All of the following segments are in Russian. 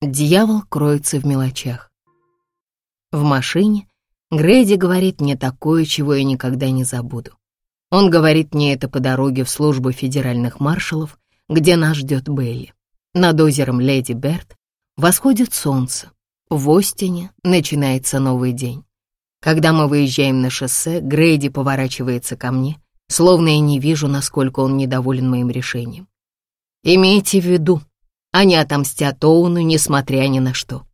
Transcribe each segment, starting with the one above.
Дьявол кроется в мелочах. В машине Грейди говорит мне такое, чего я никогда не забуду. Он говорит мне это по дороге в службу федеральных маршалов, где нас ждет Белли. Над озером Леди Берт восходит солнце. В Остине начинается новый день. Когда мы выезжаем на шоссе, Грейди поворачивается ко мне, словно я не вижу, насколько он недоволен моим решением. «Имейте в виду, они отомстят Оуну, несмотря ни на что».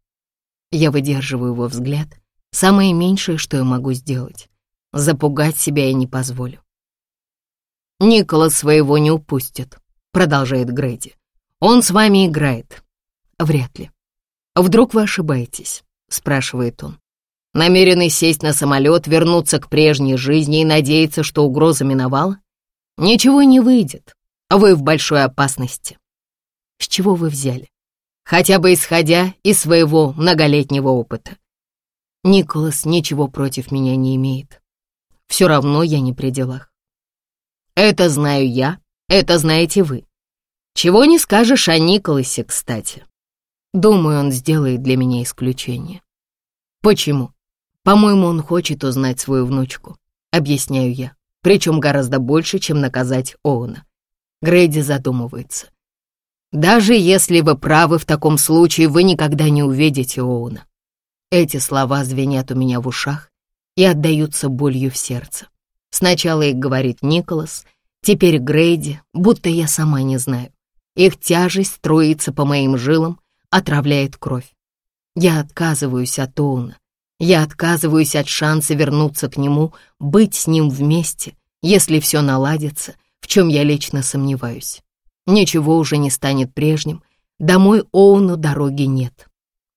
Я выдерживаю его взгляд, самое меньшее, что я могу сделать. Запугать себя я не позволю. «Николас своего не упустит», — продолжает Грейди. «Он с вами играет». «Вряд ли». «Вдруг вы ошибаетесь?» — спрашивает он. «Намерены сесть на самолет, вернуться к прежней жизни и надеяться, что угроза миновала? Ничего не выйдет. Вы в большой опасности». «С чего вы взяли?» «Хотя бы исходя из своего многолетнего опыта». Николас ничего против меня не имеет. Все равно я не при делах. Это знаю я, это знаете вы. Чего не скажешь о Николасе, кстати. Думаю, он сделает для меня исключение. Почему? По-моему, он хочет узнать свою внучку, объясняю я, причем гораздо больше, чем наказать Оуна. Грейди задумывается. Даже если вы правы, в таком случае вы никогда не увидите Оуна. Эти слова звенят у меня в ушах и отдаются болью в сердце. Сначала их говорит Николас, теперь Грейди, будто я сама не знаю. Их тяжесть струится по моим жилам, отравляет кровь. Я отказываюсь от Оуна. Я отказываюсь от шанса вернуться к нему, быть с ним вместе, если все наладится, в чем я лично сомневаюсь. Ничего уже не станет прежним. Домой Оуну дороги нет.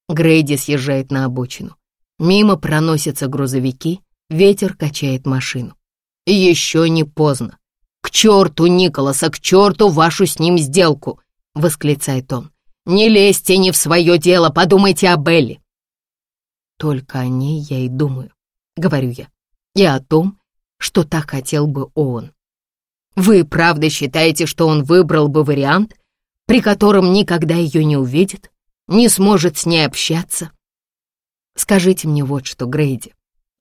Грейди съезжает на обочину. Мимо проносятся грузовики, ветер качает машину. «Еще не поздно. К черту Николаса, к черту вашу с ним сделку!» — восклицает он. «Не лезьте не в свое дело, подумайте о Белли!» «Только о ней я и думаю», — говорю я, «и о том, что так хотел бы он. Вы правда считаете, что он выбрал бы вариант, при котором никогда ее не увидит, не сможет с ней общаться? Скажите мне вот что, Грейди.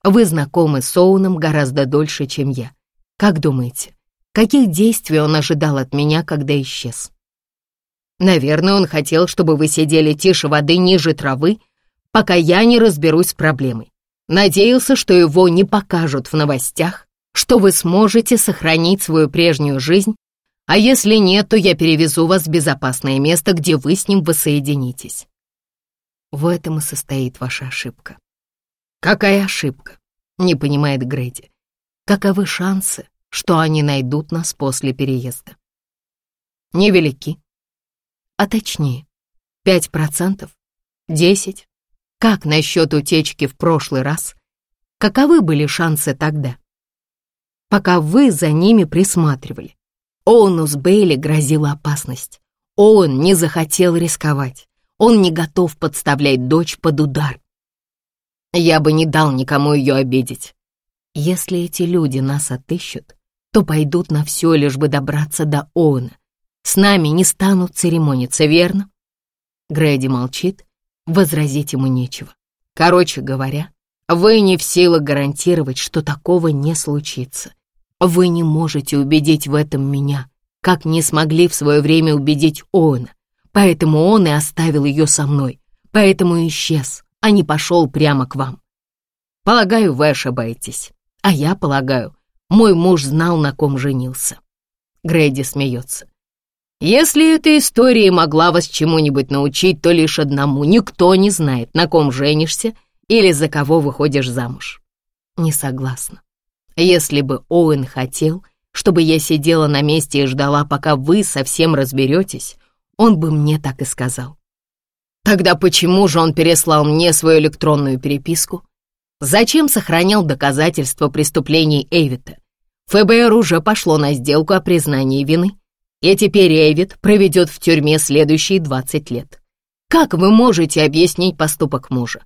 Вы знакомы с Оуном гораздо дольше, чем я. Как думаете, каких действий он ожидал от меня, когда исчез? Наверное, он хотел, чтобы вы сидели тише воды ниже травы, пока я не разберусь с проблемой. Надеялся, что его не покажут в новостях, что вы сможете сохранить свою прежнюю жизнь, а если нет, то я перевезу вас в безопасное место, где вы с ним воссоединитесь. В этом и состоит ваша ошибка. «Какая ошибка?» — не понимает Грейди. «Каковы шансы, что они найдут нас после переезда?» «Невелики. А точнее, пять процентов? Десять? Как насчет утечки в прошлый раз? Каковы были шансы тогда? Пока вы за ними присматривали, Оуну с Бейли грозила опасность. Он не захотел рисковать. Он не готов подставлять дочь под удар. Я бы не дал никому ее обидеть. Если эти люди нас отыщут, то пойдут на все, лишь бы добраться до Оуэна. С нами не станут церемониться, верно? Грэди молчит, возразить ему нечего. Короче говоря, вы не в силах гарантировать, что такого не случится. Вы не можете убедить в этом меня, как не смогли в свое время убедить Оуэна. Поэтому он и оставил ее со мной, поэтому исчез а не пошел прямо к вам. Полагаю, вы ошибаетесь. А я полагаю, мой муж знал, на ком женился. Грейди смеется. Если эта история могла вас чему-нибудь научить, то лишь одному. Никто не знает, на ком женишься или за кого выходишь замуж. Не согласна. Если бы Оуэн хотел, чтобы я сидела на месте и ждала, пока вы совсем разберетесь, он бы мне так и сказал. Тогда почему же он переслал мне свою электронную переписку? Зачем сохранял доказательства преступлений Эйвита? ФБР уже пошло на сделку о признании вины, и теперь Эйвит проведет в тюрьме следующие 20 лет. Как вы можете объяснить поступок мужа?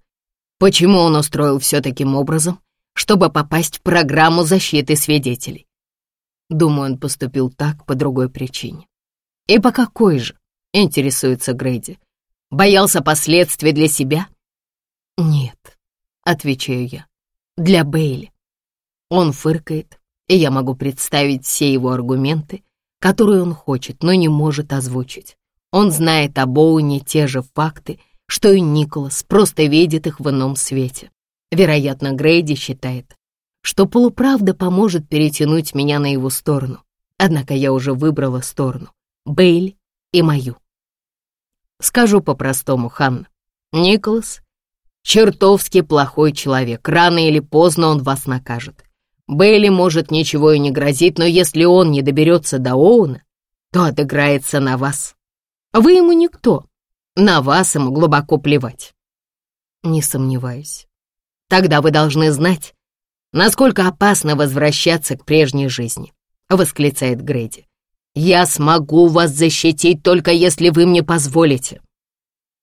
Почему он устроил все таким образом, чтобы попасть в программу защиты свидетелей? Думаю, он поступил так по другой причине. И по какой же, интересуется Грейди. Боялся последствий для себя? Нет, отвечаю я, для Бейли. Он фыркает, и я могу представить все его аргументы, которые он хочет, но не может озвучить. Он знает об Оуне те же факты, что и Николас, просто видит их в ином свете. Вероятно, Грейди считает, что полуправда поможет перетянуть меня на его сторону. Однако я уже выбрала сторону — Бейли и мою. Скажу по-простому, Ханна. Николас — чертовски плохой человек. Рано или поздно он вас накажет. Бейли, может, ничего и не грозит, но если он не доберется до Оуна, то отыграется на вас. Вы ему никто. На вас ему глубоко плевать. Не сомневаюсь. Тогда вы должны знать, насколько опасно возвращаться к прежней жизни, восклицает Грейди. Я смогу вас защитить, только если вы мне позволите.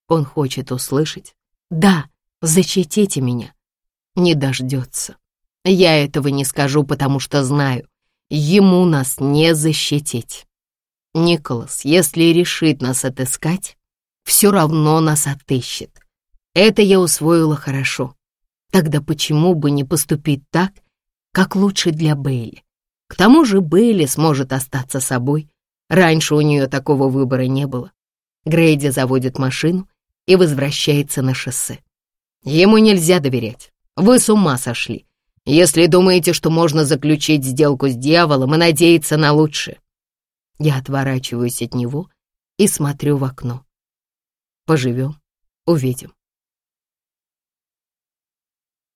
Он хочет услышать. Да, защитите меня. Не дождется. Я этого не скажу, потому что знаю, ему нас не защитить. Николас, если решит нас отыскать, все равно нас отыщет. Это я усвоила хорошо. Тогда почему бы не поступить так, как лучше для Бейли? К тому же Бейли сможет остаться собой. Раньше у нее такого выбора не было. Грейди заводит машину и возвращается на шоссе. Ему нельзя доверять. Вы с ума сошли. Если думаете, что можно заключить сделку с дьяволом и надеяться на лучшее. Я отворачиваюсь от него и смотрю в окно. Поживем, увидим.